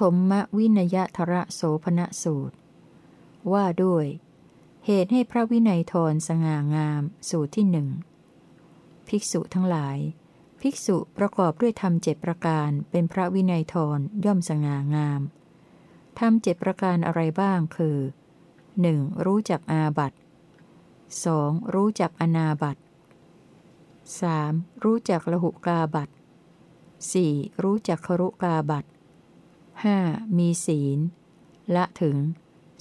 ฐมมวินยทระโสภณสูตร ว่าด้วย เหตุให้พระวินัยทรสง่างาม สูตรที่หนึ่งภิกษุทั้งหลาย ภิกษุประกอบด้วยธรรมเจ็ดประการเป็นพระวินัยทรย่อมสง่างามธรรมเจ็ดประการอะไรบ้างคือ 1. รู้จักอาบัต 2. รู้จักอนาบัต 3. รู้จักละหุกาบัต 4. รู้จักครุกาบัต 5. มีศีล ละถึง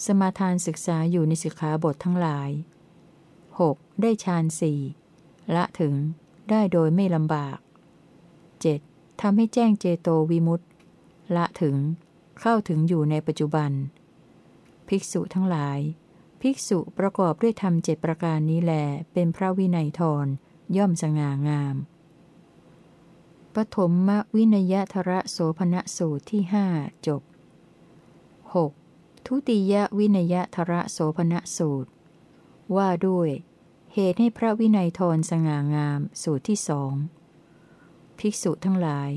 สมาทานศึกษาอยู่ในสิกขาบททั้งหลาย 6. ได้ฌานสี่ละถึงได้โดยไม่ลำบาก 7. ทำให้แจ้งเจโตวิมุตตละถึงเข้าถึงอยู่ในปัจจุบัน ภิกษุทั้งหลาย ภิกษุประกอบด้วยธรรมเจ็ดประการนี้แล เป็นพระวินัยทรย่อมสง่างาม ปฐมมวินยทระโสภณสูตรที่หจบ 6. ทุติยวินยทระโสภณสูตร ว่าด้วย เหตุให้พระวินัยทรสง่างามสูตรที่สองภิกษุทั้งหลาย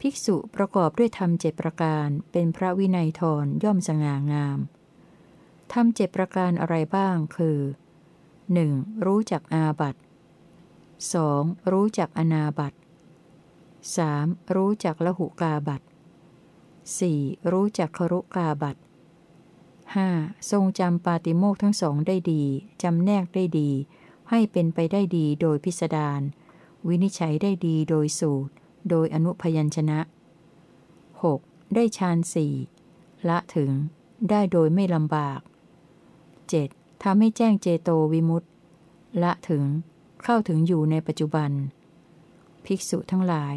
ภิกษุประกอบด้วยธรรมเจประการเป็นพระวินัยทรย่อมสง่างามธรรมเจประการอะไรบ้างคือ 1. รู้จักอาบัต 2. รู้จักอนาบัต 3. รู้จักละหุกาบัต 4. รู้จักครุกาบัต 5. ทรงจำปาติโมกทั้งสองได้ดี จำแนกได้ดี ให้เป็นไปได้ดีโดยพิสดารวินิจฉัยได้ดีโดยสูตร โดยอนุพยัญชนะ 6. ได้ฌานสี่ละถึง ได้โดยไม่ลำบาก 7. ทำให้แจ้งเจโตวิมุตติละถึง เข้าถึงอยู่ในปัจจุบัน ภิกษุทั้งหลาย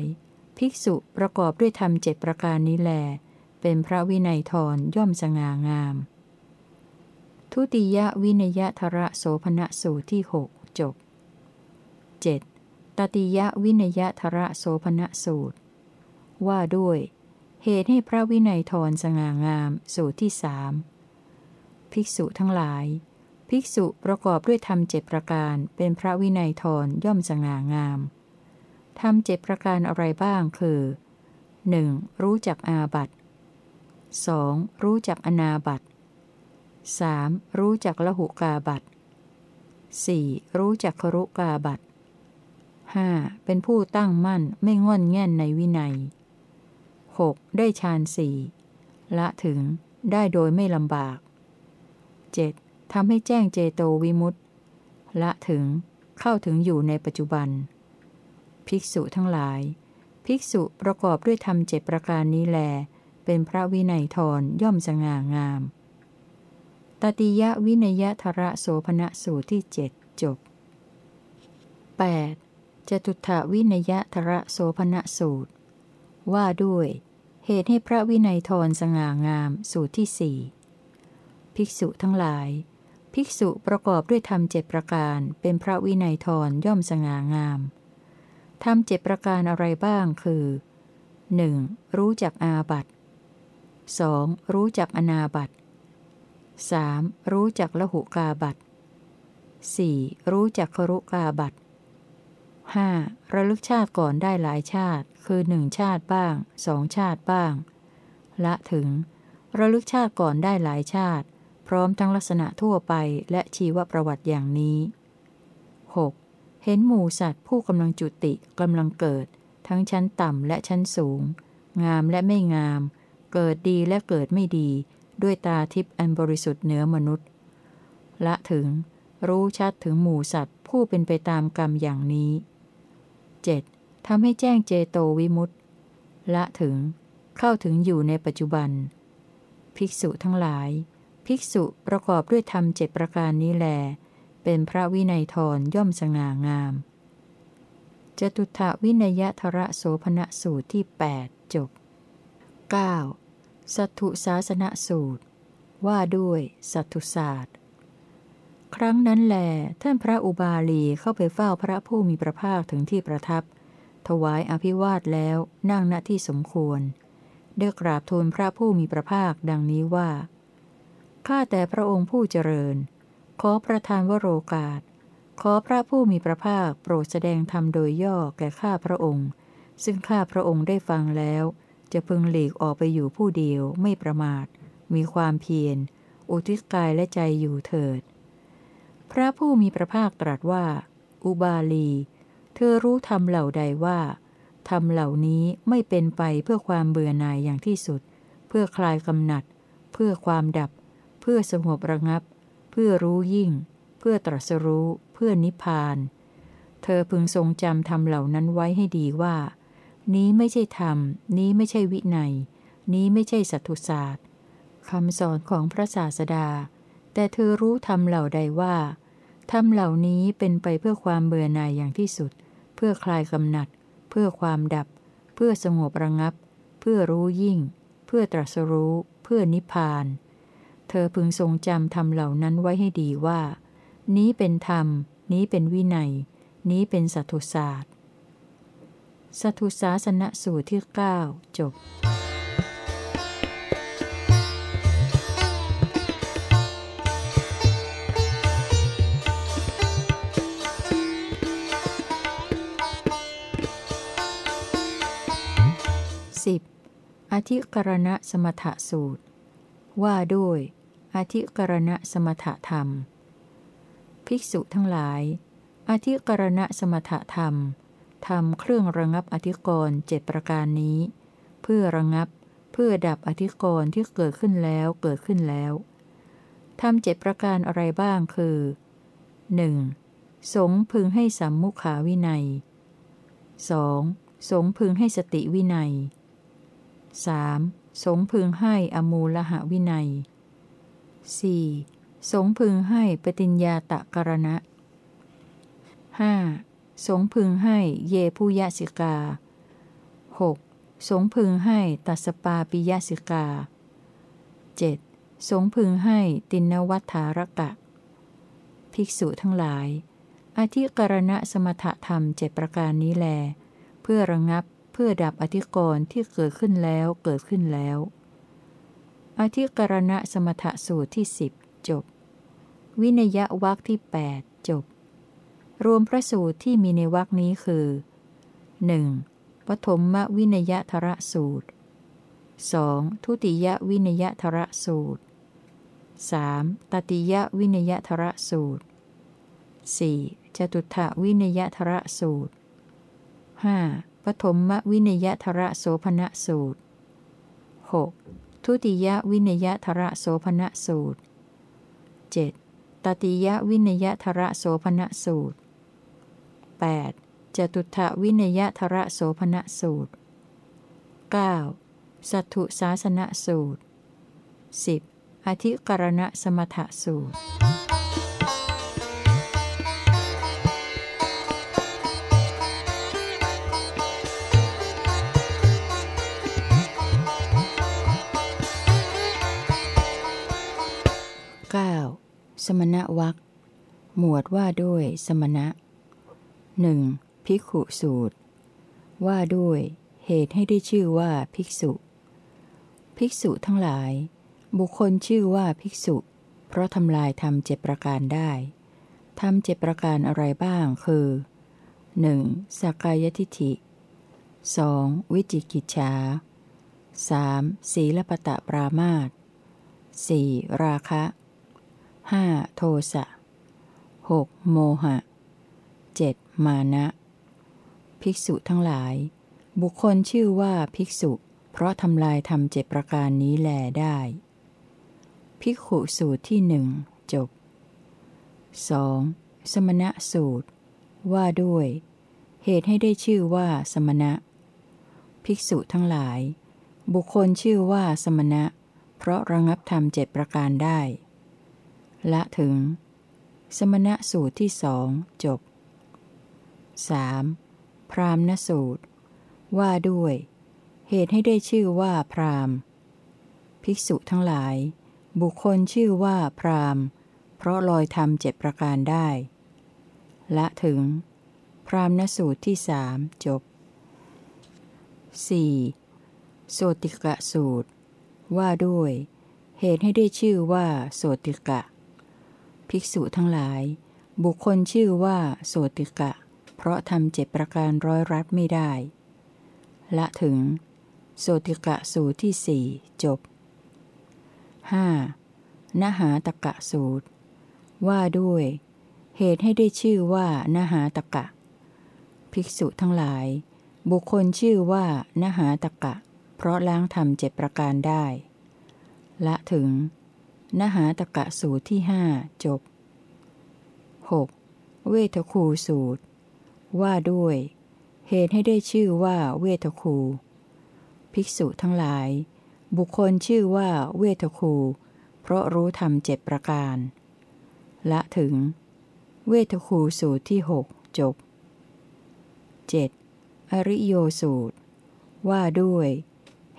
ภิกษุประกอบด้วยธรรมเจ็ดประการนี้แล เป็นพระวินัยทรย่อมสง่างาม ทุติยวินยทระโสภณสูตรที่หกจบ 7. ตติยวินยทระโสภณสูตร ว่าด้วย เหตุให้พระวินัยทรสง่างามสูตรที่สามภิกษุทั้งหลาย ภิกษุประกอบด้วยธรรมเจ็ดประการ เป็นพระวินัยทรย่อมสง่างาม ธรรมเจ็ดประการอะไรบ้างคือ 1. รู้จักอาบัต 2. รู้จักอนาบัต 3. รู้จักละหุกาบัต 4. รู้จักครุกาบัต 5. เป็นผู้ตั้งมั่นไม่ง่อนแง่นในวินัย 6. ได้ฌานสี่ละถึงได้โดยไม่ลำบาก 7. ทำให้แจ้งเจโตวิมุตติละถึงเข้าถึงอยู่ในปัจจุบัน ภิกษุทั้งหลาย ภิกษุประกอบด้วยธรรมเจ็ประการนี้แล เป็นพระวินัยทรย่อมสง่างาม ตติยวินยทระโสภณสูตรที่เจ็ดจบ 8. จตุถาวินยทระโสภณสูตร ว่าด้วย เหตุให้พระวินัยทรสง่างามสูตรที่สี่ภิกษุทั้งหลาย ภิกษุประกอบด้วยธรรมเจ็ประการ เป็นพระวินัยทรย่อมสง่างาม ธรรมเจ็ดประการอะไรบ้างคือ 1. รู้จักอาบัต 2. รู้จักอนาบัต 3. รู้จักละหุกาบัต 4. รู้จักครุกาบัต 5. ระลึกชาติก่อนได้หลายชาติ คือหนึ่งชาติบ้างสองชาติบ้าง ละถึง ระลึกชาติก่อนได้หลายชาติ พร้อมทั้งลักษณะทั่วไปและชีวประวัติอย่างนี้ 6. เห็นหมูสัตว์ผู้กำลังจุติกำลังเกิด ทั้งชั้นต่ำและชั้นสูง งามและไม่งาม เกิดดีและเกิดไม่ดี ด้วยตาทิพย์อันบริสุทธิ์เหนือมนุษย์ ละถึง รู้ชัดถึงหมูสัตว์ผู้เป็นไปตามกรรมอย่างนี้ 7. ทำให้แจ้งเจโตวิมุตต์ละถึง เข้าถึงอยู่ในปัจจุบัน ภิกษุทั้งหลาย ภิกษุประกอบด้วยธรรมเจ็ดประการนี้แล เป็นพระวินัยทรย่อมสง่างาม จตุถาวินยทระโสภณสูตรที่ 8 จบ 9. สัตถุศาสนสูตร ว่าด้วยสัตถุศาสตร์ ครั้งนั้นแล ท่านพระอุบาลีเข้าไปเฝ้าพระผู้มีพระภาคถึงที่ประทับ ถวายอภิวาทแล้วนั่งณที่สมควรได้กราบทูลพระผู้มีพระภาคดังนี้ว่า ข้าแต่พระองค์ผู้เจริญ ขอประทานวโรกาส ขอพระผู้มีพระภาคโปรดแสดงธรรมโดยย่อแก่ข้าพระองค์ ซึ่งข้าพระองค์ได้ฟังแล้ว จะพึงหลีกออกไปอยู่ผู้เดียวไม่ประมาท มีความเพียร อุทิศกายและใจอยู่เถิด พระผู้มีพระภาคตรัสว่า อุบาลี เธอรู้ธรรมเหล่าใดว่าธรรมเหล่านี้ไม่เป็นไปเพื่อความเบื่อหน่ายอย่างที่สุด เพื่อคลายกำหนัด เพื่อความดับ เพื่อสงบระงับเพื่อรู้ยิ่ง เพื่อตรัสรู้ เพื่อนิพพาน เธอพึงทรงจำธรรมเหล่านั้นไว้ให้ดีว่า นี้ไม่ใช่ธรรม นี้ไม่ใช่วินัย นี้ไม่ใช่สัตุศาสตร์คำสอนของพระศาสดา แต่เธอรู้ธรรมเหล่าใดว่าธรรมเหล่านี้เป็นไปเพื่อความเบื่อหน่ายอย่างที่สุด เพื่อคลายกำหนัด เพื่อความดับ เพื่อสงบระงับ เพื่อรู้ยิ่ง เพื่อตรัสรู้ เพื่อนิพพาน เธอพึงทรงจำธรรมเหล่านั้นไว้ให้ดีว่า นี้เป็นธรรม นี้เป็นวินัย นี้เป็นสัตุศาสตร์สัตุศาสนสูตรที่ 9 จบ 10. อธิกรณะสมถสูตร ว่าด้วย อธิกรณะสมถธรรม ภิกษุทั้งหลาย อธิกรณะสมถธรรมทำเครื่องระงับอธิกรณ์เจ็ดประการนี้ เพื่อระงับเพื่อดับอธิกรณ์ที่เกิดขึ้นแล้วเกิดขึ้นแล้วทำเจ็ดประการอะไรบ้างคือ 1. สงพึงให้สัมมุขาวินัย 2. สงพึงให้สติวินัย 3. สงพึงให้อมูลหะวินัย 4. สงพึงให้ปฏิญญาตะกรณะ 5. สงพึงให้เยผู้ยสิกา 6. สงพึงให้ตัสปาปิยสิกา 7. สงพึงให้ตินวัฏฐารกะ ภิกษุทั้งหลาย อธิกรณะสมถธรรมเจ็ประการนี้แล เพื่อระงับเพื่อดับอธิกรณ์ที่เกิดขึ้นแล้วเกิดขึ้นแล้ว อธิกรณะสมถสูตรที่สิบจบ วินยะวักที่8จบ รวมพระสูตรที่มีในวักนี้คือ 1. ปฐมวินยทระสูตร 2. ทุติยวินยทระสูตร 3. ตติยวินยทระสูตร 4. จตุถวินยทระสูตร 5. ปฐมวินยทระโสภณสูตร 6. ทุติยวินยทระโสภณสูตร 7. ตติยวินยทระโสภณสูตร 8. จตุถวินยทระโสภณสูตร 9. สัตถุศาสนสูตร 10. อธิกรณสมถสูตร 9. สมณวักหมวดว่าด้วยสมณะหนึ่งภิกขุสูตร ว่าด้วยเหตุให้ได้ชื่อว่าภิกษุ ภิกษุทั้งหลาย บุคคลชื่อว่าภิกษุ เพราะทำลายทำเจ็ประการได้ทำเจ็ประการอะไรบ้างคือ 1. สักกายทิฐิ 2. วิจิกิจฉา 3. ศีลปตะปรามาต 4. ราคะ 5. โทสะ 6. โมหะ 7. มานะ ภิกษุทั้งหลาย บุคคลชื่อว่าภิกษุ เพราะทำลายทำเจ็ดประการนี้แลได้ ภิกขุสูตรที่หนึ่งจบ 2. สมณะสูตร ว่าด้วย เหตุให้ได้ชื่อว่าสมณะ ภิกษุทั้งหลาย บุคคลชื่อว่าสมณะ เพราะระงับทำเจ็ดประการได้ ละถึง สมณะสูตรที่สองจบ 3. พรามณสูตร ว่าด้วย เหตุให้ได้ชื่อว่าพรามภิกษุทั้งหลาย บุคคลชื่อว่าพรามเพราะลอยทำเจ็ดประการได้ ละถึง พรามณสูตรที่สามจบ 4. โสติกะสูตร ว่าด้วย เหตุให้ได้ชื่อว่าโสติกะ ภิกษุทั้งหลาย บุคคลชื่อว่าโสติกะ เพราะทำเจ็ดประการร้อยรัดไม่ได้ ละถึง โสติกะสูตรที่สี่จบ 5. นหาตกะสูตร ว่าด้วย เหตุให้ได้ชื่อว่านหาตกะ ภิกษุทั้งหลาย บุคคลชื่อว่านหาตกะ เพราะล้างทำเจ็ดประการได้ ละถึง นหาตกะสูตรที่ห้าจบ 6. เวทคูสูตร ว่าด้วย เหตุให้ได้ชื่อว่าเวทคู ภิกษุทั้งหลาย บุคคลชื่อว่าเวทคู เพราะรู้ธรรมเจ็ดประการ ละถึง เวทคูสูตรที่หกจบ 7. อริโยสูตร ว่าด้วย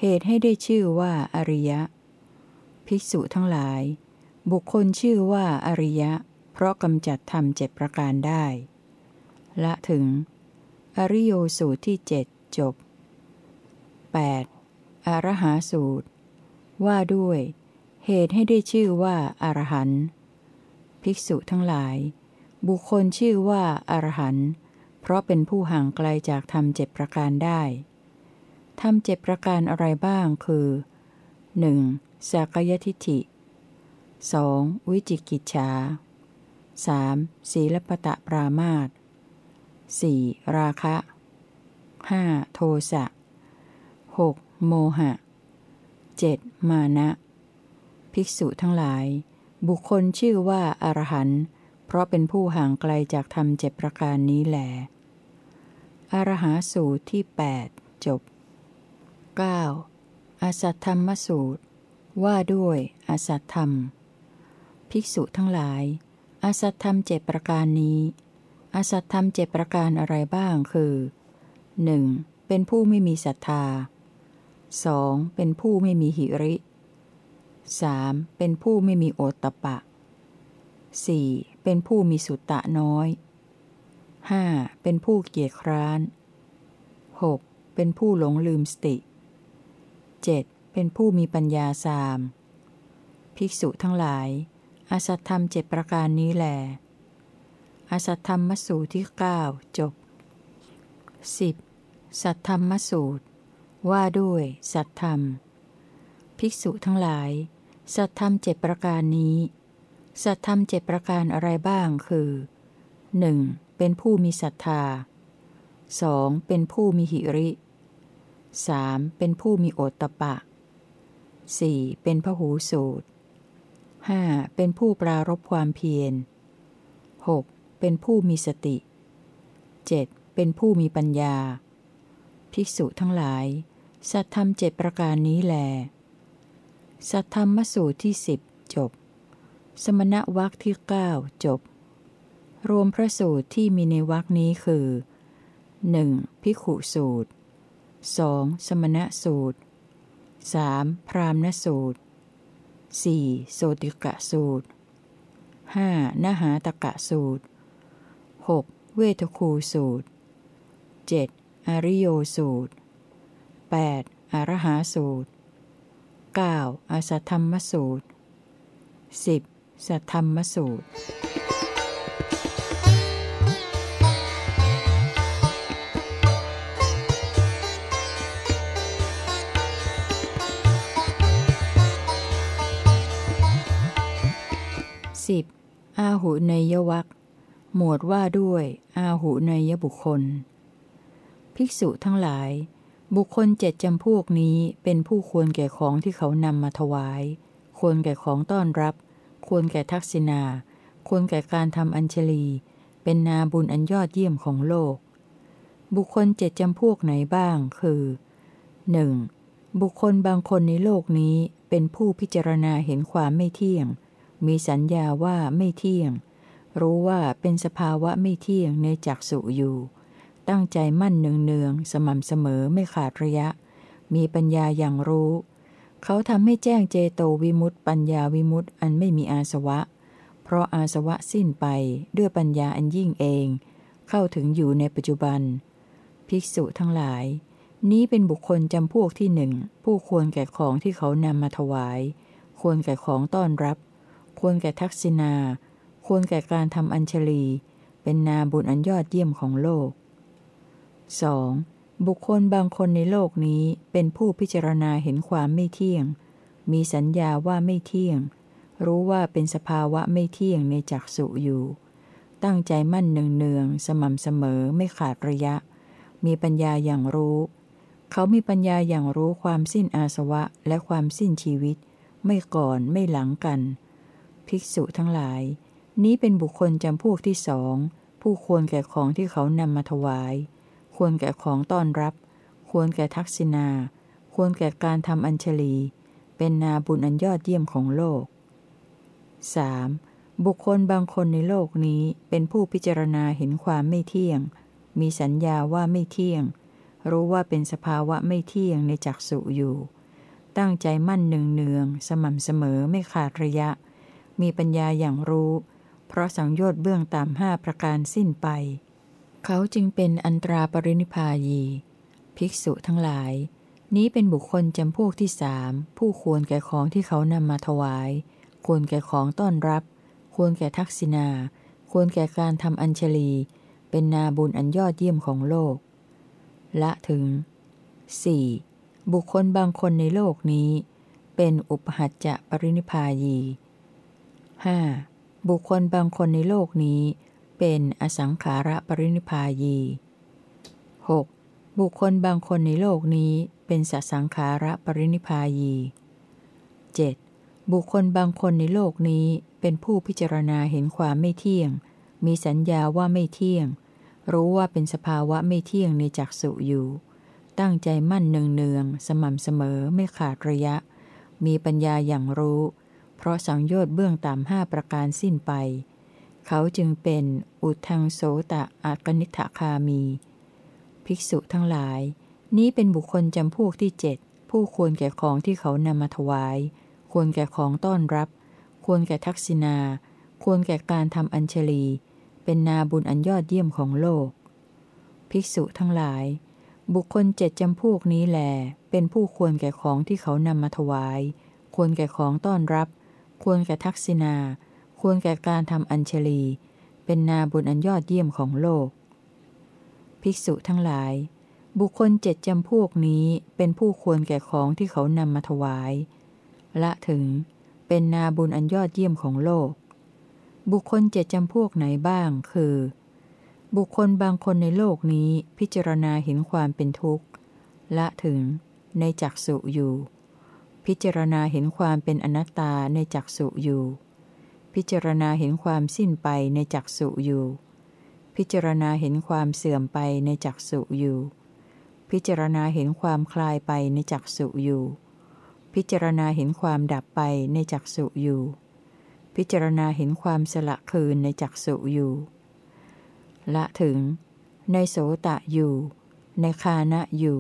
เหตุให้ได้ชื่อว่าอริยะ ภิกษุทั้งหลาย บุคคลชื่อว่าอริยะ เพราะกำจัดธรรมเจ็ดประการได้ ละถึง อริโยสูตรที่เจ็ดจบ 8. อรหาสูตร ว่าด้วย เหตุให้ได้ชื่อว่าอรหันต์ภิกษุทั้งหลาย บุคคลชื่อว่าอรหันต์เพราะเป็นผู้ห่างไกลจากธรรมเจ็ดประการได้ธรรมเจ็ดประการอะไรบ้างคือ 1. สักยทิฐิ 2. วิจิกิจฉา 3. ศีลปตะปรามาต 4. ราคะ 5. โทสะ 6. โมหะ 7. มานะ ภิกษุทั้งหลาย บุคคลชื่อว่าอารหันต์เพราะเป็นผู้ห่างไกลจากธรรมเจ็ดประการนี้แหลอรหาสูตรที่ 8 จบ 9. อสัตธรรมสูตร ว่าด้วยอสัตธรรม ภิกษุทั้งหลาย อสัตธรรมเจ็ดประการนี้ อสัตธรรมเจ็ดประการอะไรบ้างคือ 1. เป็นผู้ไม่มีศรัทธา 2. เป็นผู้ไม่มีหิริ 3. เป็นผู้ไม่มีโอตตะปะ 4. เป็นผู้มีสุตตะน้อย 5. เป็นผู้เกียจคร้าน 6. เป็นผู้หลงลืมสติ 7. เป็นผู้มีปัญญาสาม ภิกษุทั้งหลาย อสัตธรรมเจ็ดประการนี้แหลอสัตธรรมมสูตรที่ 9 จบ 10. สัตธรรมมสูตร ว่าด้วย สัตธรรม ภิกษุทั้งหลาย สัตธรรมเจ็ดประการนี้ สัตธรรมเจ็ดประการอะไรบ้างคือ 1. เป็นผู้มีศรัทธา 2. เป็นผู้มีหิริ 3. เป็นผู้มีโอตตะปะ 4. เป็นพหูสูตร 5. เป็นผู้ปรารบความเพียร 6. เป็นผู้มีสติ 7. เป็นผู้มีปัญญา ภิกษุทั้งหลาย สัตธรรมเจ็ดประการนี้แล สัตธรรมมสูตรที่สิบจบ สมณวัคที่เก้าจบ รวมพระสูตรที่มีในวักนี้คือ 1. พิขุสูตร 2. สมณสูตร 3. พรามณสูตร 4. โสติกะสูตร 5. นหาตกะสูตร 6. เวทคูสูตร 7. อริโยสูตร 8. อรหาสูตร 9. อสัทธรรมสูตร 10. สัทธรรมสูตร 10. อาหุเนยวักหมวดว่าด้วย อาหุเนยบุคคล ภิกษุทั้งหลาย บุคคลเจ็ดจำพวกนี้เป็นผู้ควรแก่ของที่เขานำมาถวาย ควรแก่ของต้อนรับ ควรแก่ทักษิณาควรแก่การทำอัญชลี เป็นนาบุญอันยอดเยี่ยมของโลก บุคคลเจ็ดจำพวกไหนบ้าง คือ 1. บุคคลบางคนในโลกนี้เป็นผู้พิจารณาเห็นความไม่เที่ยง มีสัญญาว่าไม่เที่ยง รู้ว่าเป็นสภาวะไม่เที่ยงในจักสุอยู่ ตั้งใจมั่นเนืองเนืองสม่ำเสมอไม่ขาดระยะ มีปัญญาอย่างรู้ เขาทำให้แจ้งเจโตวิมุตต์ปัญญาวิมุตต์อันไม่มีอาสวะ เพราะอาสวะสิ้นไปด้วยปัญญาอันยิ่งเอง เข้าถึงอยู่ในปัจจุบัน ภิกษุทั้งหลาย นี้เป็นบุคคลจำพวกที่หนึ่งผู้ควรแก่ของที่เขานำมาถวาย ควรแก่ของต้อนรับ ควรแก่ทักษิณา ควรแก่การทำอัญชลี เป็นนาบุญอันยอดเยี่ยมของโลก 2. บุคคลบางคนในโลกนี้เป็นผู้พิจารณาเห็นความไม่เที่ยง มีสัญญาว่าไม่เที่ยง รู้ว่าเป็นสภาวะไม่เที่ยงในจักสุอยู่ ตั้งใจมั่นเนืองๆสม่ำเสมอไม่ขาดระยะ มีปัญญาอย่างรู้ เขามีปัญญาอย่างรู้ความสิ้นอาสวะและความสิ้นชีวิต ไม่ก่อนไม่หลังกัน ภิกษุทั้งหลาย นี้เป็นบุคคลจำพวกที่สอง ผู้ควรแก่ของที่เขานำมาถวาย ควรแก่ของต้อนรับ ควรแก่ทักษิณา ควรแก่การทำอัญชลี เป็นนาบุญอันยอดเยี่ยมของโลก 3. บุคคลบางคนในโลกนี้เป็นผู้พิจารณาเห็นความไม่เที่ยง มีสัญญาว่าไม่เที่ยง รู้ว่าเป็นสภาวะไม่เที่ยงในจักสุอยู่ ตั้งใจมั่นหนึ่งเนือง สม่ำเสมอไม่ขาดระยะ มีปัญญาอย่างรู้ เพราะสังโยชน์เบื้องตามห้าประการสิ้นไป เขาจึงเป็นอันตราปรินิพายี ภิกษุทั้งหลาย นี้เป็นบุคคลจำพวกที่สามผู้ควรแก่ของที่เขานำมาถวาย ควรแก่ของต้อนรับ ควรแก่ทักษิณาควรแก่การทำอัญชลี เป็นนาบุญอันยอดเยี่ยมของโลก ละถึง 4. บุคคลบางคนในโลกนี้ เป็นอุปหัจจะปรินิพายี 5. บุคคลบางคนในโลกนี้เป็นอสังขาระปรินิพายี 6. บุคคลบางคนในโลกนี้เป็นสสังขาระปรินิพายี 7. บุคคลบางคนในโลกนี้เป็นผู้พิจารณาเห็นความไม่เที่ยง มีสัญญาว่าไม่เที่ยง รู้ว่าเป็นสภาวะไม่เที่ยงในจักสุอยู่ ตั้งใจมั่นเนืองๆสม่ำเสมอไม่ขาดระยะ มีปัญญาอย่างรู้ เพราะสังโยชน์เบื้องต่ำห้าประการสิ้นไป เขาจึงเป็นอุทังโสตะอากนิฐคามี ภิกษุทั้งหลาย นี้เป็นบุคคลจำพวกที่เจ็ดผู้ควรแก่ของที่เขานำมาถวาย ควรแก่ของต้อนรับ ควรแก่ทักษิณา ควรแก่การทำอัญชลี เป็นนาบุญอันยอดเยี่ยมของโลก ภิกษุทั้งหลาย บุคคลเจ็ดจำพวกนี้แหลเป็นผู้ควรแก่ของที่เขานำมาถวาย ควรแก่ของต้อนรับ ควรแก่ทักษิณา ควรแก่การทำอัญชลี เป็นนาบุญอันยอดเยี่ยมของโลก ภิกษุทั้งหลาย บุคคลเจ็ดจำพวกนี้เป็นผู้ควรแก่ของที่เขานำมาถวาย ละถึงเป็นนาบุญอันยอดเยี่ยมของโลก บุคคลเจ็ดจำพวกไหนบ้างคือ บุคคลบางคนในโลกนี้พิจารณาเห็นความเป็นทุกข์ ละถึงในจักสุอยู่ พิจารณาเห็นความเป็นอนัตตาในจักสุอยู่ พิจารณาเห็นความสิ้นไปในจักสุอยู่ พิจารณาเห็นความเสื่อมไปในจักสุอยู่ พิจารณาเห็นความคลายไปในจักสุอยู่ พิจารณาเห็นความดับไปในจักสุอยู่ พิจารณาเห็นความสละคืนในจักสุอยู่ ละถึง ในโสตะอยู่ ในคานะอยู่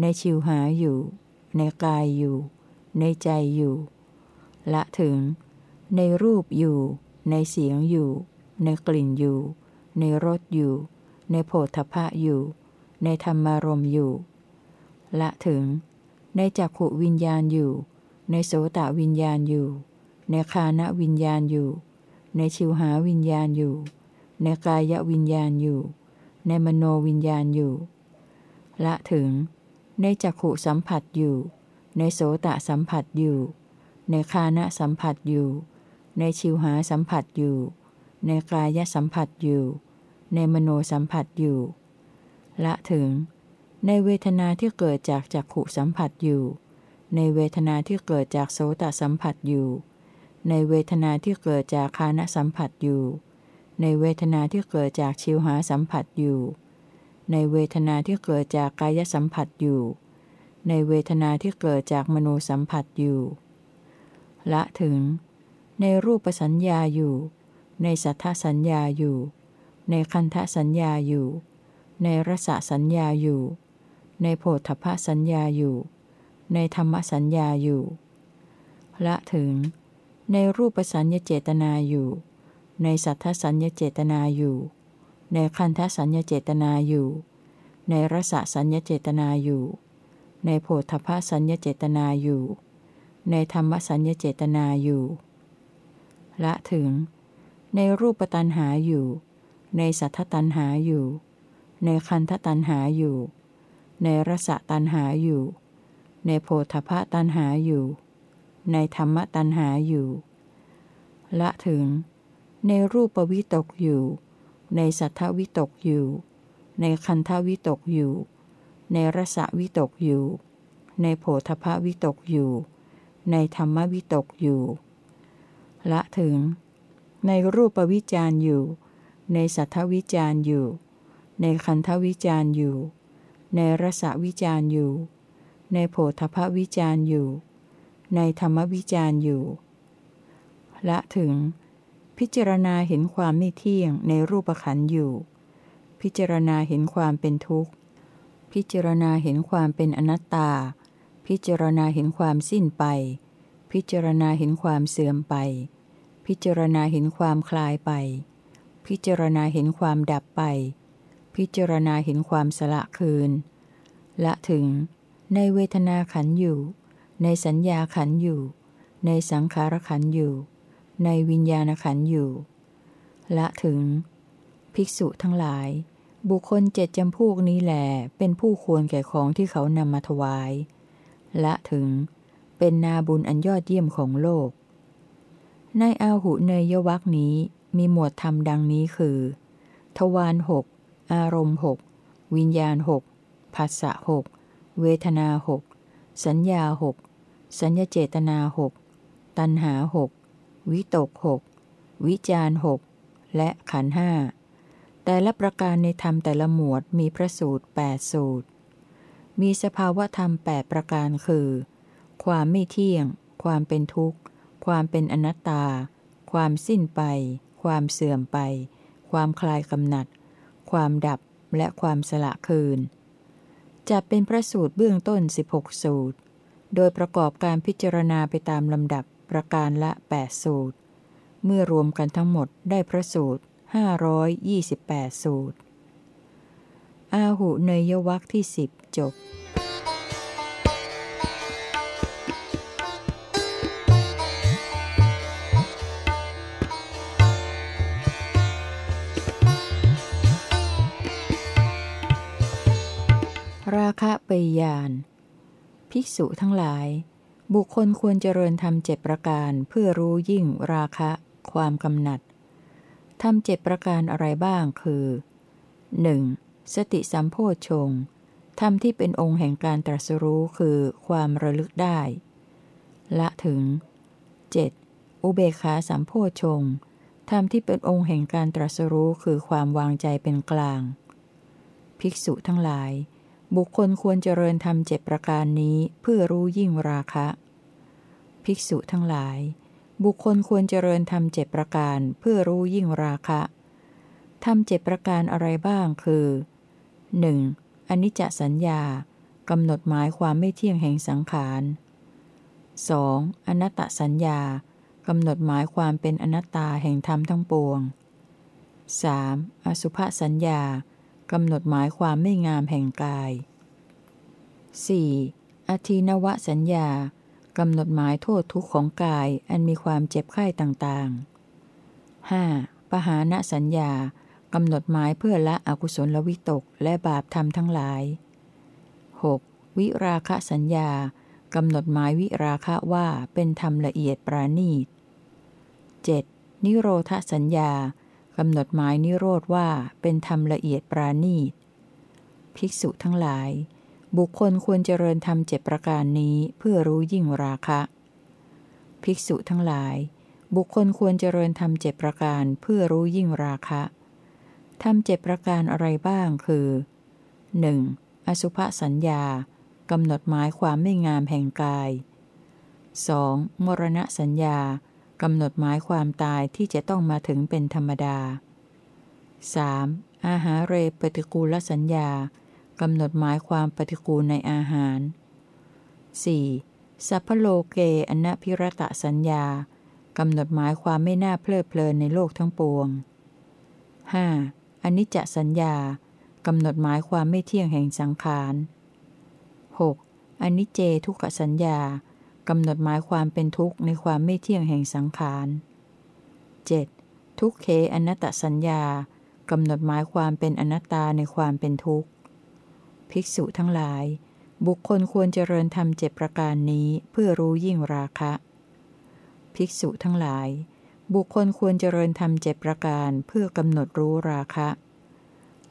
ในชิวหาอยู่ ในกายอยู่ ในใจอยู่ ละถึง ในรูปอยู่ ในเสียงอยู่ ในกลิ่นอยู่ ในรสอยู่ ในโผฏฐพะอยู่ ในธรรมารมอยู่ ละถึง ในจักขวิญญาณอยู่ ในโสตวิญญาณอยู่ ในคานวิญญาณอยู่ ในชิวหาวิญญาณอยู่ ในกายวิญญาณอยู่ ในมโนวิญญาณอยู่ ละถึง ในจักขุสัมผัสอยู่ ในโสตสัมผัสอยู่ ในคานะสัมผัสอยู่ ในชิวหาสัมผัสอยู่ ในกายสัมผัสอยู่ ในมโนสัมผัสอยู่ ละถึง ในเวทนาที่เกิดจากจักขุสัมผัสอยู่ ในเวทนาที่เกิดจากโสตสัมผัสอยู่ ในเวทนาที่เกิดจากคานะสัมผัสอยู่ ในเวทนาที่เกิดจากชิวหาสัมผัสอยู่ ในเวทนาที่เกิดจากกายสัมผัสอยู่ ในเวทนาที่เกิดจากมโนสัมผัสอยู่ ละถึง ในรูปสัญญาอยู่ ในสัทธสัญญาอยู่ ในคันธสัญญาอยู่ ในรสสัญญาอยู่ ในโพธพสัญญาอยู่ ในธรรมสัญญาอยู่ ละถึง ในรูปสัญญเจตนาอยู่ ในสัทธสัญญเจตนาอยู่ ในคันธสัญญเจตนาอยู่ ในรสสัญญเจตนาอยู่ ในโพธพสัญญเจตนาอยู่ ในธรรมสัญญเจตนาอยู่ ละถึง ในรูปตันหาอยู่ ในสัทธตันหาอยู่ ในคันธตันหาอยู่ ในรสตันหาอยู่ ในโพธพตันหาอยู่ ในธรรมตันหาอยู่ ละถึง ในรูปวิตกอยู่ ในสัทธวิตกอยู่ ในคันธวิตกอยู่ ในรสวิตกอยู่ ในโพธพวิตกอยู่ ในธรรมวิตกอยู่ ละถึง ในรูปวิจารอยู่ ในสัทธวิจารอยู่ ในคันธวิจารอยู่ ในรสวิจารอยู่ ในโผฏฐวิจารอยู่ ในธรรมวิจารอยู่ ละถึง พิจารณาเห็นความไม่เที่ยงในรูปขันอยู่ พิจารณาเห็นความเป็นทุกข์ พิจารณาเห็นความเป็นอนัตตา พิจารณาเห็นความสิ้นไป พิจารณาเห็นความเสื่อมไป พิจารณาเห็นความคลายไป พิจารณาเห็นความดับไป พิจารณาเห็นความสละคืน ละถึง ในเวทนาขันอยู่ ในสัญญาขันอยู่ ในสังขารขันอยู่ ในวิญญาณขันอยู่ ละถึง ภิกษุทั้งหลาย บุคคลเจ็ดจำพวกนี้แหลเป็นผู้ควรแก่ของที่เขานำมาถวาย ละถึง เป็นนาบุญอันยอดเยี่ยมของโลก ในอาหุเนยวักนี้มีหมวดธรรมดังนี้คือ ทวารหกอารมณ์หกวิญญาณหกภาษะหกเวทนาหกสัญญาหกสัญญเจตนาหกตัณหาหกวิตกหกวิจารหกและขันห้า แต่ละประการในธรรมแต่ละหมวดมีพระสูตรแปดสูตร มีสภาวะธรรมแปดประการคือ ความไม่เที่ยง ความเป็นทุกข์ ความเป็นอนัตตา ความสิ้นไป ความเสื่อมไป ความคลายกำหนัด ความดับและความสละคืน จะเป็นพระสูตรเบื้องต้น 16 สูตร โดยประกอบการพิจารณาไปตามลำดับประการละ 8 สูตร เมื่อรวมกันทั้งหมดได้พระสูตร 528สูตร อาหุเนยวักที่10จบราคะปยาน ภิกษุทั้งหลาย บุคคลควรเจริญทำเจ็ดประการเพื่อรู้ยิ่งราคะ ความกำหนัด ทำเจ็ดประการอะไรบ้างคือ 1. สติสัมโพชงธรรมที่เป็นองค์แห่งการตรัสรู้คือความระลึกได้ ละถึง 7. อุเบกขาสัมโพชงธรรมที่เป็นองค์แห่งการตรัสรู้คือความวางใจเป็นกลาง ภิกษุทั้งหลาย บุคคลควรเจริญทำเจ็ดประการนี้เพื่อรู้ยิ่งราคะ ภิกษุทั้งหลาย บุคคลควรเจริญทำเจ็ประการเพื่อรู้ยิ่งราคะทำเจ็ประการอะไรบ้างคือ 1. อนิจจสัญญากำหนดหมายความไม่เที่ยงแห่งสังขาร 2. อนัตตสัญญากำหนดหมายความเป็นอนัตตาแห่งธรรมทั้งปวง 3. อสุภสัญญากำหนดหมายความไม่งามแห่งกาย 4. อธินวสัญญา กำหนดหมายโทษทุกข์ของกายอันมีความเจ็บไข้ต่างๆ 5. ปหาณสัญญากำหนดหมายเพื่อละอกุศลวิตกและบาปธรรมทั้งหลาย 6. วิราคะสัญญากำหนดหมายวิราคะว่าเป็นธรรมละเอียดปราณีต 7. นิโรธสัญญากำหนดหมายนิโรธว่าเป็นธรรมละเอียดปราณีต ภิกษุทั้งหลาย บุคคลควรเจริญธรรมเจ็ประการนี้เพื่อรู้ยิ่งราคะ ภิกษุทั้งหลาย บุคคลควรเจริญธรรมเจ็ประการเพื่อรู้ยิ่งราคะทำเจ็ประการอะไรบ้างคือ 1. อสุภสัญญากำหนดหมายความไม่งามแห่งกาย 2. มรณะสัญญากำหนดหมายความตายที่จะต้องมาถึงเป็นธรรมดา 3. อาหารเรปฏิกูลสัญญา กำหนดหมายความปฏิกูลในอาหาร 4. สัพพโลเกอนพิรตะสัญญากำหนดหมายความไม่น่าเพลิดเพลินในโลกทั้งปวง 5. อนิจจสัญญากำหนดหมายความไม่เที่ยงแห่งสังขาร 6. อนิจเจทุกขสัญญากำหนดหมายความเป็นทุกข์ในความไม่เที่ยงแห่งสังขาร 7. ทุกเคอนัตตสัญญากำหนดหมายความเป็นอนัตตาในความเป็นทุกข์ ภิกษุทั้งหลาย บุคคลควรเจริญธรรมเจ็ประการนี้เพื่อรู้ยิ่งราคะ ภิกษุทั้งหลาย บุคคลควรเจริญธรรมเจ็ประการเพื่อกำหนดรู้ราคะ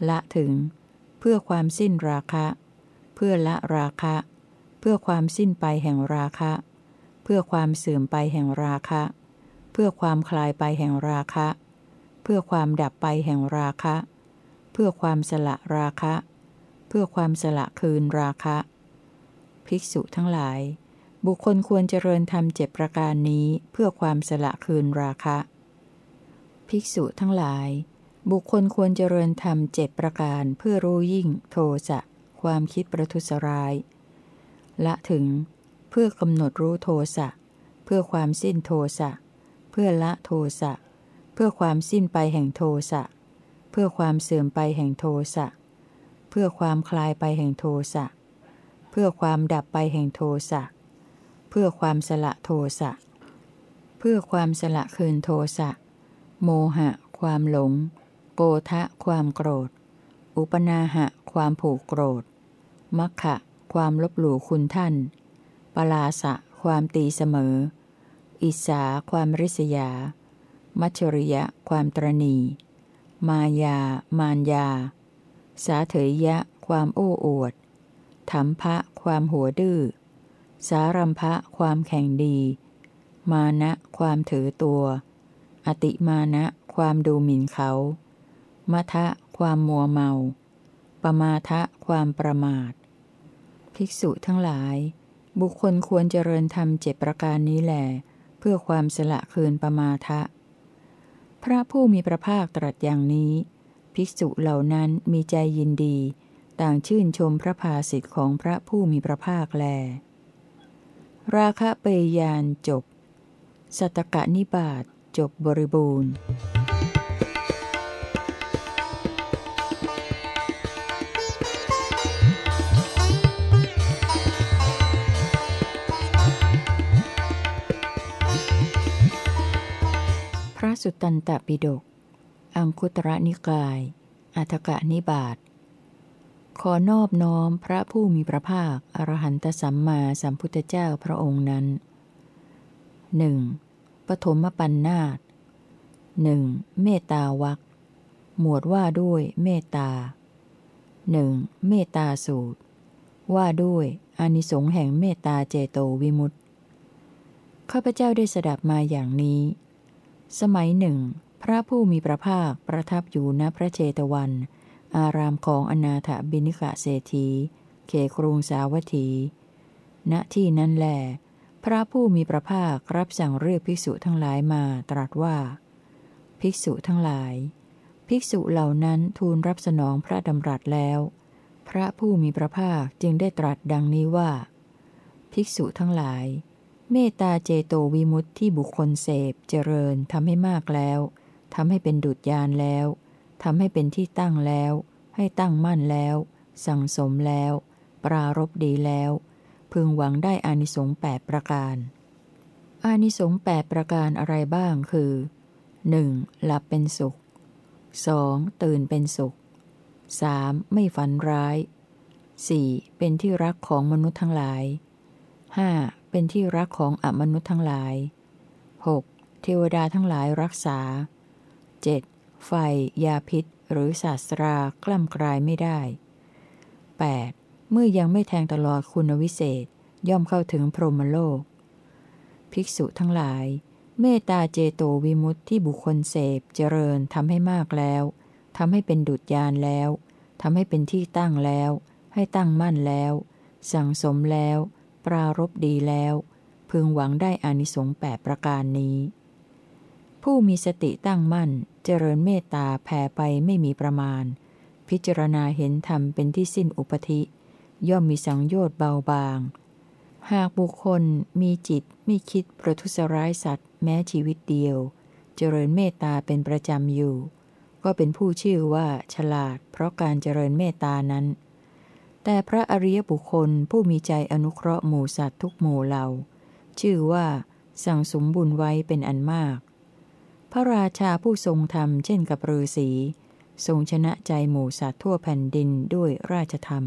ละถึง เพื่อความสิ้นราคะ เพื่อละราคะ เพื่อความสิ้นไปแห่งราคะ เพื่อความเสื่อมไปแห่งราคะ เพื่อความคลายไปแห่งราคะ เพื่อความดับไปแห่งราคะ เพื่อความสละราคะ พื่อความสละคืนราคะ ภิกษุทั้งหลาย บุคคลควรเจริญธรรมเจ็ดประการนี้เพื่อความสละคืนราคะ ภิกษุทั้งหลาย บุคคลควรเจริญธรรมเจ็ดประการเพื่อรู้ยิ่ง โทสะความคิดประทุษร้าย ละถึง เพื่อกำหนดรู้โทสะเพื่อความสิ้นโทสะเพื่อละโทสะเพื่อความสิ้นไปแห่งโทสะเพื่อความเสื่อมไปแห่งโทสะเพื่อความคลายไปแห่งโทสะ เพื่อความดับไปแห่งโทสะ เพื่อความสละโทสะ เพื่อความสละคืนโทสะ โมหะ ความหลง โกทะ ความโกรธ อุปนาหะ ความผูกโกรธ มัคคะความลบหลู่คุณท่าน ปลาสะ ความตีเสมอ อิสา ความริษยา มัชริยะ ความตรณี มายา มานยา สาเถยยะ ความโอ้อวดธรรมภะความหัวดื้อ สารัมภะความแข่งดี มานะความถือตัว อติมานะความดูหมิ่นเขามัทะความมัวเมา ปมาทะความประมาท ภิกษุทั้งหลาย บุคคลควรเจริญธรรมเจ็ดประการนี้แหลเพื่อความสละคืนปมาทะ พระผู้มีพระภาคตรัสอย่างนี้ ภิกษุเหล่านั้นมีใจยินดี ต่างชื่นชมพระภาสิทธิ์ของพระผู้มีพระภาคแล ราคะเปยยานจบ สัตกะนิบาตจบบริบูรณ์พระสุตตันตปิฎก อังคุตระนิกาย อัฏกะนิบาตขอนอบน้อมพระผู้มีพระภาค อรหันตสัมมาสัมพุทธเจ้าพระองค์นั้นหนึ่งปฐมปัญนนาตหนึ่งเมตตาวักหมวดว่าด้วยเมตตาหนึ่งเมตตาสูตร ว่าด้วยอานิสงส์แห่งเมตตาเจโตวิมุตติข้าพเจ้าได้สดับมาอย่างนี้ สมัยหนึ่ง พระผู้มีพระภาคประทับอยู่ณพระเชตวัน อารามของอนาถบิณิกะเศรษฐีเขครุงสาวัตถี ณที่นั้นแหลพระผู้มีพระภาครับสั่งเรียกภิกษุทั้งหลายมาตรัสว่า ภิกษุทั้งหลาย ภิกษุเหล่านั้นทูลรับสนองพระดำรัสแล้ว พระผู้มีพระภาคจึงได้ตรัสดังนี้ว่า ภิกษุทั้งหลาย เมตตาเจโตวิมุตติที่บุคคลเสพเจริญทำให้มากแล้ว ทำให้เป็นดุจยานแล้วทำให้เป็นที่ตั้งแล้ว ให้ตั้งมั่นแล้ว สั่งสมแล้ว ปรารบดีแล้ว พึงหวังได้อานิสงส์แปดประการ อานิสงส์แปดประการอะไรบ้างคือ 1. หลับเป็นสุข 2. ตื่นเป็นสุข 3. ไม่ฝันร้าย 4. เป็นที่รักของมนุษย์ทั้งหลาย 5. เป็นที่รักของอมนุษย์ทั้งหลาย 6. เทวดาทั้งหลายรักษา 7. ไฟ ยาพิษ หรือศาสตรากล้ำกลายไม่ได้ 8. เมื่อยังไม่แทงตลอดคุณวิเศษ ย่อมเข้าถึงพรหมโลก ภิกษุทั้งหลาย เมตตาเจโตวิมุตติที่บุคคลเสพเจริญทำให้มากแล้วทำให้เป็นดุจยานแล้วทำให้เป็นที่ตั้งแล้ว ให้ตั้งมั่นแล้ว สั่งสมแล้ว ปรารบดีแล้ว พึงหวังได้อานิสงส์แปประการนี้ ผู้มีสติตั้งมั่น เจริญเมตตาแผ่ไปไม่มีประมาณ พิจารณาเห็นธรรมเป็นที่สิ้นอุปธิ ย่อมมีสังโยชน์เบาบาง หากบุคคลมีจิตไม่คิดประทุษร้ายสัตว์ แม้ชีวิตเดียว เจริญเมตตาเป็นประจำอยู่ ก็เป็นผู้ชื่อว่าฉลาด เพราะการเจริญเมตตานั้น แต่พระอริยบุคคลผู้มีใจอนุเคราะห์หมู่สัตว์ทุกหมู่เหล่า ชื่อว่าสั่งสมบุญไว้เป็นอันมาก พระราชาผู้ทรงธรรมเช่นกับฤาษีทรงชนะใจหมู่สัตว์ทั่วแผ่นดินด้วยราชธรรม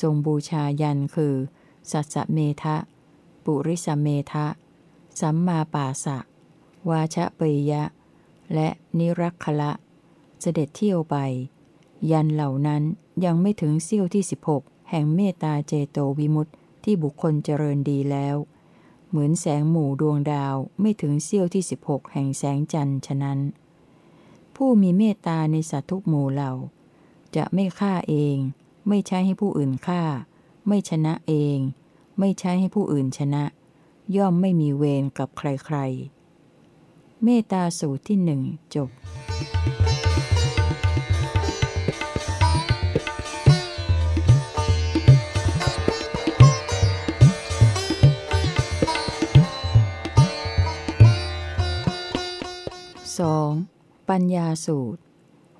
ทรงบูชายันคือ สัสเมทะ ปุริสเมทะ สัมมาป่าสะ วาชะเปยยะและนิรักขละ เสด็จเที่ยวไป ยันเหล่านั้นยังไม่ถึงเสี้ยวที่ 16 แห่งเมตตาเจโตวิมุตติที่บุคคลเจริญดีแล้ว เหมือนแสงหมู่ดวงดาวไม่ถึงเสี้ยวที่ 16 แห่งแสงจันทร์ฉะนั้น ผู้มีเมตตาในสัตว์ทุกหมู่เหล่า จะไม่ฆ่าเอง ไม่ใช้ให้ผู้อื่นฆ่า ไม่ชนะเอง ไม่ใช้ให้ผู้อื่นชนะ ย่อมไม่มีเวรกับใครๆ เมตตาสูตรที่หนึ่งจบ 2. ปัญญาสูตร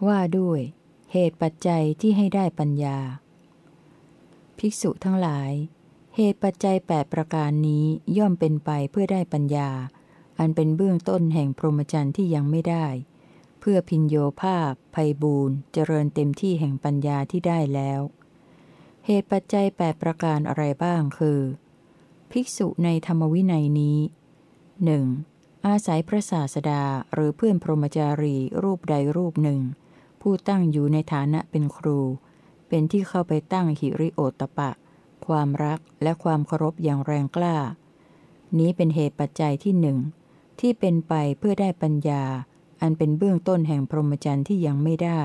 ว่าด้วย เหตุปัจจัยที่ให้ได้ปัญญา ภิกษุทั้งหลาย เหตุปัจจัย 8 ประการนี้ย่อมเป็นไปเพื่อได้ปัญญา อันเป็นเบื้องต้นแห่งพรหมจรรย์ที่ยังไม่ได้ เพื่อพินโยภาพภัยบูร์เจริญเต็มที่แห่งปัญญาที่ได้แล้ว เหตุปัจจัย 8 ประการอะไรบ้างคือ ภิกษุในธรรมวินัยนี้หนึ่ง อาศัยพระศาสดาหรือเพื่อนพรหมจารีรูปใดรูปหนึ่ง ผู้ตั้งอยู่ในฐานะเป็นครู เป็นที่เข้าไปตั้งหิริโอตปะ ความรักและความเคารพอย่างแรงกล้า นี้เป็นเหตุปัจจัยที่หนึ่งที่เป็นไปเพื่อได้ปัญญา อันเป็นเบื้องต้นแห่งพรหมจรรย์ที่ยังไม่ได้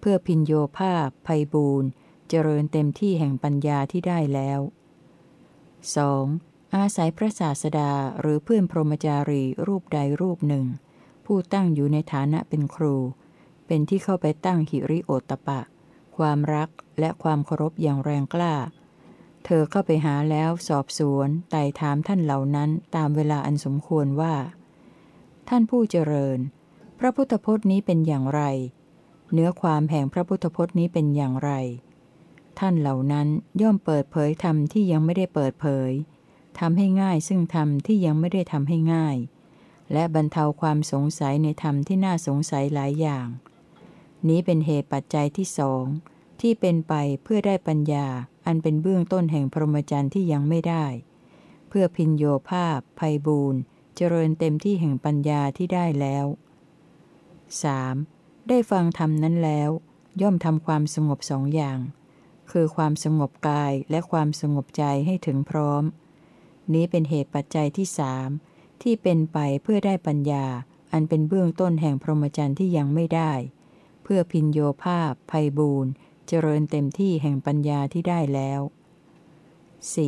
เพื่อพินโยภาพภัยบูรณ์เจริญเต็มที่แห่งปัญญาที่ได้แล้ว 2. อาศัยพระศาสดาหรือเพื่อนพรหมจารีรูปใดรูปหนึ่ง ผู้ตั้งอยู่ในฐานะเป็นครู เป็นที่เข้าไปตั้งหิริโอตปะ ความรักและความเคารพอย่างแรงกล้า เธอเข้าไปหาแล้วสอบสวนไต่ถามท่านเหล่านั้นตามเวลาอันสมควรว่า ท่านผู้เจริญ พระพุทธพจน์นี้เป็นอย่างไร เนื้อความแห่งพระพุทธพจน์นี้เป็นอย่างไร ท่านเหล่านั้นย่อมเปิดเผยธรรมที่ยังไม่ได้เปิดเผย ทำให้ง่ายซึ่งธรรมที่ยังไม่ได้ทำให้ง่าย และบรรเทาความสงสัยในธรรมที่น่าสงสัยหลายอย่าง นี้เป็นเหตุปัจจัยที่สองที่เป็นไปเพื่อได้ปัญญาอันเป็นเบื้องต้นแห่งพรหมจรรย์ที่ยังไม่ได้ เพื่อพินโยภาพภัยบูรณ์เจริญเต็มที่แห่งปัญญาที่ได้แล้ว 3. ได้ฟังธรรมนั้นแล้ว ย่อมทำความสงบสองอย่าง คือความสงบกายและความสงบใจให้ถึงพร้อม นี้เป็นเหตุปัจจัยที่สามที่เป็นไปเพื่อได้ปัญญา อันเป็นเบื้องต้นแห่งพรหมจรรย์ที่ยังไม่ได้ เพื่อพินโยภาพภัยบูร์เจริญเต็มที่แห่งปัญญาที่ได้แล้ว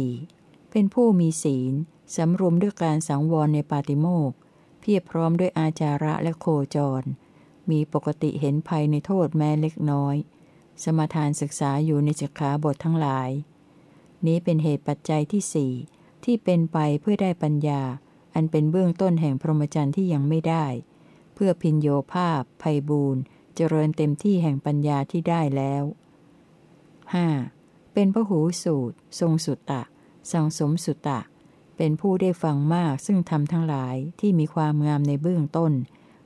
4. เป็นผู้มีศีลสำรวมด้วยการสังวรในปาติโมกเพียบพร้อมด้วยอาจาระและโคจร มีปกติเห็นภัยในโทษแม้เล็กน้อย สมทานศึกษาอยู่ในสิกขาบททั้งหลาย นี้เป็นเหตุปัจจัยที่สี่ ที่เป็นไปเพื่อได้ปัญญา อันเป็นเบื้องต้นแห่งพรหมจรรย์ที่ยังไม่ได้ เพื่อพินโยภาพภัยบูรณ์เจริญเต็มที่แห่งปัญญาที่ได้แล้ว 5. เป็นพระหูสูตร ทรงสุตตะ สังสมสุตตะ เป็นผู้ได้ฟังมากซึ่งทำทั้งหลายที่มีความงามในเบื้องต้น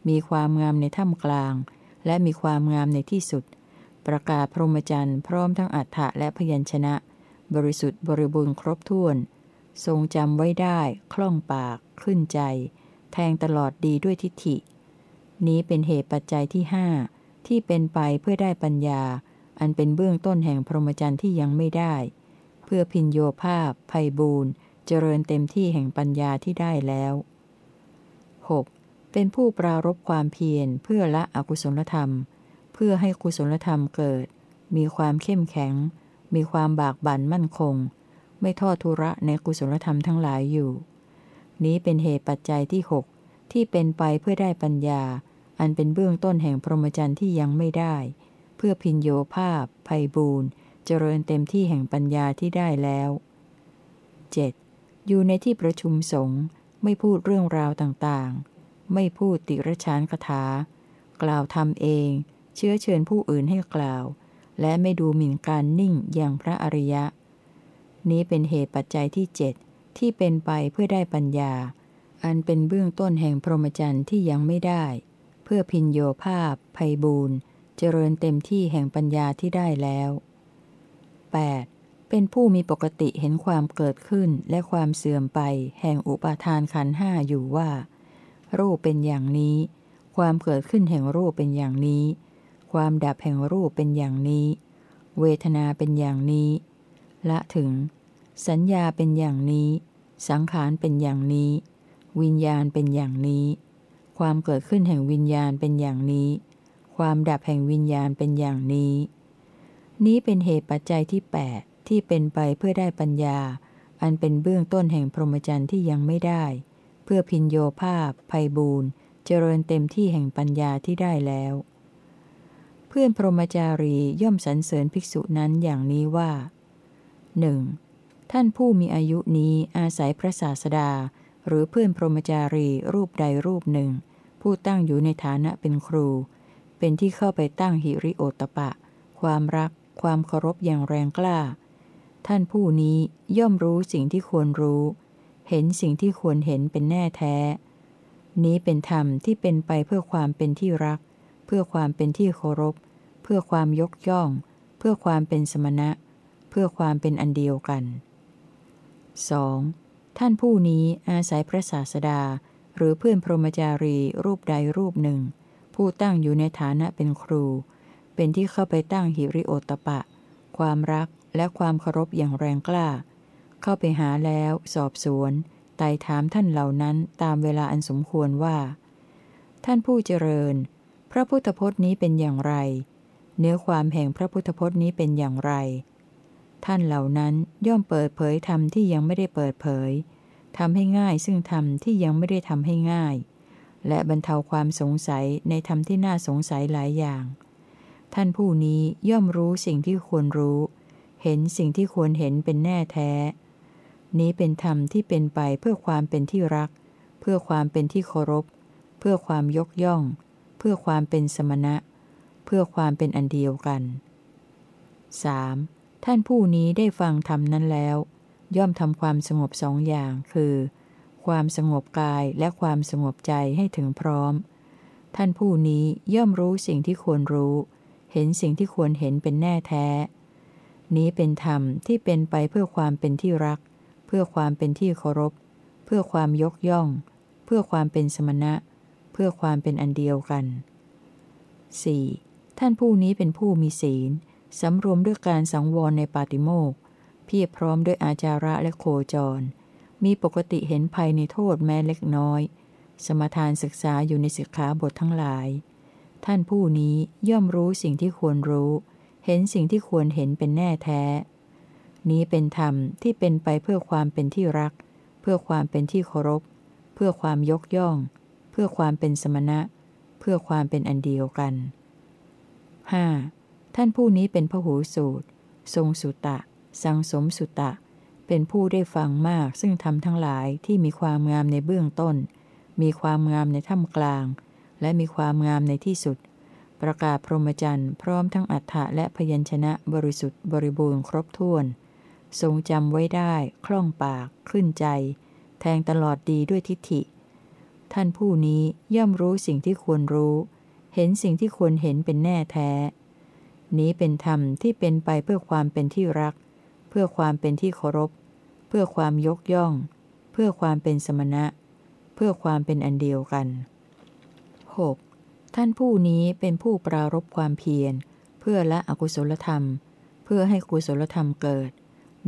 มีความงามในท่ามกลาง และมีความงามในที่สุด ประกาศพรหมจรรย์พร้อมทั้งอัฏฐะและพยัญชนะ บริสุทธิ์บริบูรณ์ครบถ้วน ทรงจำไว้ได้คล่องปาก ขึ้นใจ แทงตลอดดีด้วยทิฏฐิ นี้เป็นเหตุปัจจัยที่ห้าที่เป็นไปเพื่อได้ปัญญา อันเป็นเบื้องต้นแห่งพรหมจรรย์ที่ยังไม่ได้ เพื่อพินโยภาพภัยบูรณ์เจริญเต็มที่แห่งปัญญาที่ได้แล้ว 6. เป็นผู้ปรารบความเพียรเพื่อละอกุศลธรรม เพื่อให้กุศลธรรมเกิด มีความเข้มแข็ง มีความบากบั่นมั่นคง ไม่ทอดทุระในกุศลธรรมทั้งหลายอยู่ นี้เป็นเหตุปัจจัยที่6ที่เป็นไปเพื่อได้ปัญญา อันเป็นเบื้องต้นแห่งพรหมจรรย์ที่ยังไม่ได้ เพื่อพินโยภาพภัยบูรณ์เจริญเต็มที่แห่งปัญญาที่ได้แล้ว 7. อยู่ในที่ประชุมสงฆ์ไม่พูดเรื่องราวต่างๆ ไม่พูดติรชานคาถา กล่าวทำเอง เชื้อเชิญผู้อื่นให้กล่าว และไม่ดูหมิ่นการนิ่งอย่างพระอริยะ นี้เป็นเหตุปัจจัยที่เจ็ดที่เป็นไปเพื่อได้ปัญญา อันเป็นเบื้องต้นแห่งพรหมจรรย์ที่ยังไม่ได้ เพื่อพินโยภาพภัยบูรณ์เจริญเต็มที่แห่งปัญญาที่ได้แล้ว 8. เป็นผู้มีปกติเห็นความเกิดขึ้นและความเสื่อมไป แห่งอุปาทานขันห้าอยู่ว่า รูปเป็นอย่างนี้ ความเกิดขึ้นแห่งรูปเป็นอย่างนี้ ความดับแห่งรูปเป็นอย่างนี้ เวทนาเป็นอย่างนี้ ละถึง สัญญาเป็นอย่างนี้ สังขารเป็นอย่างนี้ วิญญาณเป็นอย่างนี้ ความเกิดขึ้นแห่งวิญญาณเป็นอย่างนี้ ความดับแห่งวิญญาณเป็นอย่างนี้ นี้เป็นเหตุปัจจัยที่ 8 ที่เป็นไปเพื่อได้ปัญญา อันเป็นเบื้องต้นแห่งพรหมจรรย์ที่ยังไม่ได้ เพื่อพินโยภาพภัยบูนเจริญเต็มที่แห่งปัญญาที่ได้แล้ว เพื่อนพรหมจารีย่อมสรรเสริญภิกษุนั้นอย่างนี้ว่าหนึ่ง ท่านผู้มีอายุนี้อาศัยพระศาสดา หรือเพื่อนพรหมจารีรูปใดรูปหนึ่ง ผู้ตั้งอยู่ในฐานะเป็นครู เป็นที่เข้าไปตั้งหิริโอตปะ ความรัก ความเคารพอย่างแรงกล้า ท่านผู้นี้ย่อมรู้สิ่งที่ควรรู้ เห็นสิ่งที่ควรเห็นเป็นแน่แท้ นี้เป็นธรรมที่เป็นไปเพื่อความเป็นที่รัก เพื่อความเป็นที่เคารพ เพื่อความยกย่อง เพื่อความเป็นสมณะ เพื่อความเป็นอันเดียวกัน 2. ท่านผู้นี้อาศัยพระศาสดา หรือเพื่อนพรหมจารีรูปใดรูปหนึ่ง ผู้ตั้งอยู่ในฐานะเป็นครู เป็นที่เข้าไปตั้งหิริโอตปะ ความรักและความเคารพอย่างแรงกล้า เข้าไปหาแล้วสอบสวนไต่ถามท่านเหล่านั้นตามเวลาอันสมควรว่า ท่านผู้เจริญ พระพุทธพจน์นี้เป็นอย่างไร เนื้อความแห่งพระพุทธพจน์นี้เป็นอย่างไร ท่านเหล่านั้นย่อมเปิดเผยธรรมที่ยังไม่ได้เปิดเผยทำให้ง่ายซึ่งธรรมที่ยังไม่ได้ทำให้ง่าย และบรรเทาความสงสัยในธรรมที่น่าสงสัยหลายอย่าง ท่านผู้นี้ย่อมรู้สิ่งที่ควรรู้ เห็นสิ่งที่ควรเห็นเป็นแน่แท้ นี้เป็นธรรมที่เป็นไปเพื่อความเป็นที่รัก เพื่อความเป็นที่เคารพ เพื่อความยกย่อง เพื่อความเป็นสมณะ เพื่อความเป็นอันเดียวกัน 3. ท่านผู้นี้ได้ฟังธรรมนั้นแล้ว ย่อมทำความสงบสองอย่างคือ ความสงบกายและความสงบใจให้ถึงพร้อม ท่านผู้นี้ย่อมรู้สิ่งที่ควรรู้ เห็นสิ่งที่ควรเห็นเป็นแน่แท้ นี้เป็นธรรมที่เป็นไปเพื่อความเป็นที่รัก เพื่อความเป็นที่เคารพ เพื่อความยกย่อง เพื่อความเป็นสมณะ เพื่อความเป็นอันเดียวกัน 4. ท่านผู้นี้เป็นผู้มีศีล สำรวมด้วยการสังวรในปาติโมกเพียรพร้อมด้วยอาจาระและโคจร มีปกติเห็นภัยในโทษแม้เล็กน้อย สมทานศึกษาอยู่ในสิกขาบททั้งหลาย ท่านผู้นี้ย่อมรู้สิ่งที่ควรรู้ เห็นสิ่งที่ควรเห็นเป็นแน่แท้ นี้เป็นธรรมที่เป็นไปเพื่อความเป็นที่รัก เพื่อความเป็นที่เคารพ เพื่อความยกย่อง เพื่อความเป็นสมณะ เพื่อความเป็นอันเดียวกัน 5. ท่านผู้นี้เป็นพหูสูตร ทรงสุตะ สังสมสุตะ เป็นผู้ได้ฟังมากซึ่งทำทั้งหลายที่มีความงามในเบื้องต้น มีความงามในท่ามกลาง และมีความงามในที่สุด ประกาศพรหมจรรย์พร้อมทั้งอัฏฐะและพยัญชนะบริสุทธิ์บริบูรณ์ครบถ้วน ทรงจำไว้ได้ คล่องปาก ขึ้นใจ แทงตลอดดีด้วยทิฏฐิ ท่านผู้นี้ย่อมรู้สิ่งที่ควรรู้ เห็นสิ่งที่ควรเห็นเป็นแน่แท้ นี้เป็นธรรมที่เป็นไปเพื่อความเป็นที่รัก เพื่อความเป็นที่เคารพ เพื่อความยกย่อง เพื่อความเป็นสมณะ เพื่อความเป็นอันเดียวกัน 6. ท่านผู้นี้เป็นผู้ปรารบความเพียร เพื่อละอกุศลธรรม เพื่อให้กุศลธรรมเกิด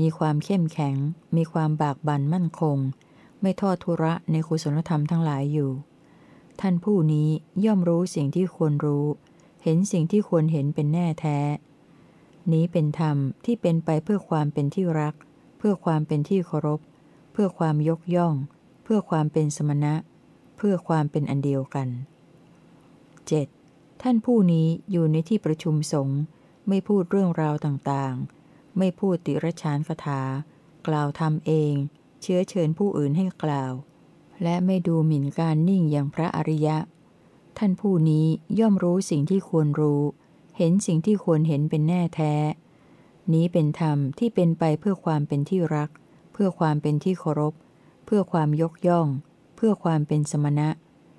มีความเข้มแข็ง มีความบากบั่นมั่นคง ไม่ทอดทุระในกุศลธรรมทั้งหลายอยู่ ท่านผู้นี้ย่อมรู้สิ่งที่ควรรู้ เห็นสิ่งที่ควรเห็นเป็นแน่แท้ นี้เป็นธรรมที่เป็นไปเพื่อความเป็นที่รัก เพื่อความเป็นที่เคารพ เพื่อความยกย่อง เพื่อความเป็นสมณะ เพื่อความเป็นอันเดียวกัน 7. ท่านผู้นี้อยู่ในที่ประชุมสงฆ์ไม่พูดเรื่องราวต่างๆ ไม่พูดติรชานคาถา กล่าวทำเอง เชื้อเชิญผู้อื่นให้กล่าว และไม่ดูหมิ่นการนิ่งอย่างพระอริยะ ท่านผู้นี้ย่อมรู้สิ่งที่ควรรู้ เห็นสิ่งที่ควรเห็นเป็นแน่แท้ นี้เป็นธรรมที่เป็นไปเพื่อความเป็นที่รัก เพื่อความเป็นที่เคารพ เพื่อความยกย่อง เพื่อความเป็นสมณะ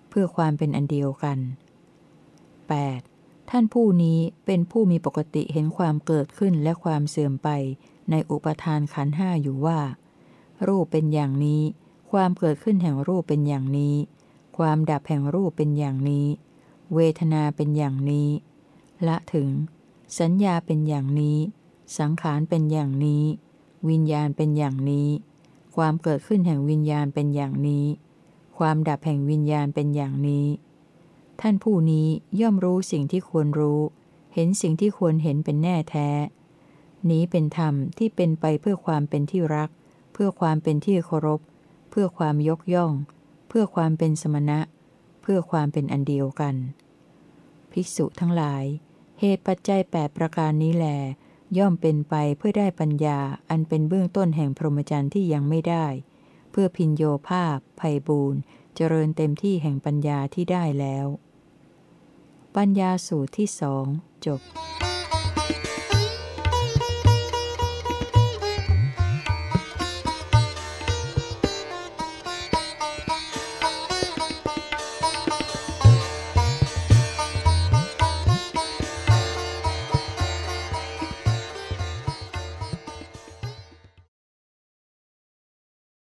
เพื่อความเป็นอันเดียวกัน 8. ท่านผู้นี้เป็นผู้มีปกติเห็นความเกิดขึ้นและความเสื่อมไปในอุปทานขันห้าอยู่ว่า รูปเป็นอย่างนี้ ความเกิดขึ้นแห่งรูปเป็นอย่างนี้ ความดับแห่งรูปเป็นอย่างนี้ เวทนาเป็นอย่างนี้ ละถึง สัญญาเป็นอย่างนี้ สังขารเป็นอย่างนี้ วิญญาณเป็นอย่างนี้ ความเกิดขึ้นแห่งวิญญาณเป็นอย่างนี้ ความดับแห่งวิญญาณเป็นอย่างนี้ ท่านผู้นี้ย่อมรู้สิ่งที่ควรรู้ เห็นสิ่งที่ควรเห็นเป็นแน่แท้ นี้เป็นธรรมที่เป็นไปเพื่อความเป็นที่รัก เพื่อความเป็นที่เคารพ เพื่อความยกย่อง เพื่อความเป็นสมณะ เพื่อความเป็นอันเดียวกัน ภิกษุทั้งหลาย เหตุปัจจัยแปดประการนี้แหลย่อมเป็นไปเพื่อได้ปัญญาอันเป็นเบื้องต้นแห่งพรหมจรรย์ที่ยังไม่ได้ เพื่อพินโยภาพภัยบูรณ์เจริญเต็มที่แห่งปัญญาที่ได้แล้ว ปัญญาสูตรที่สองจบ「